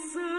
answer.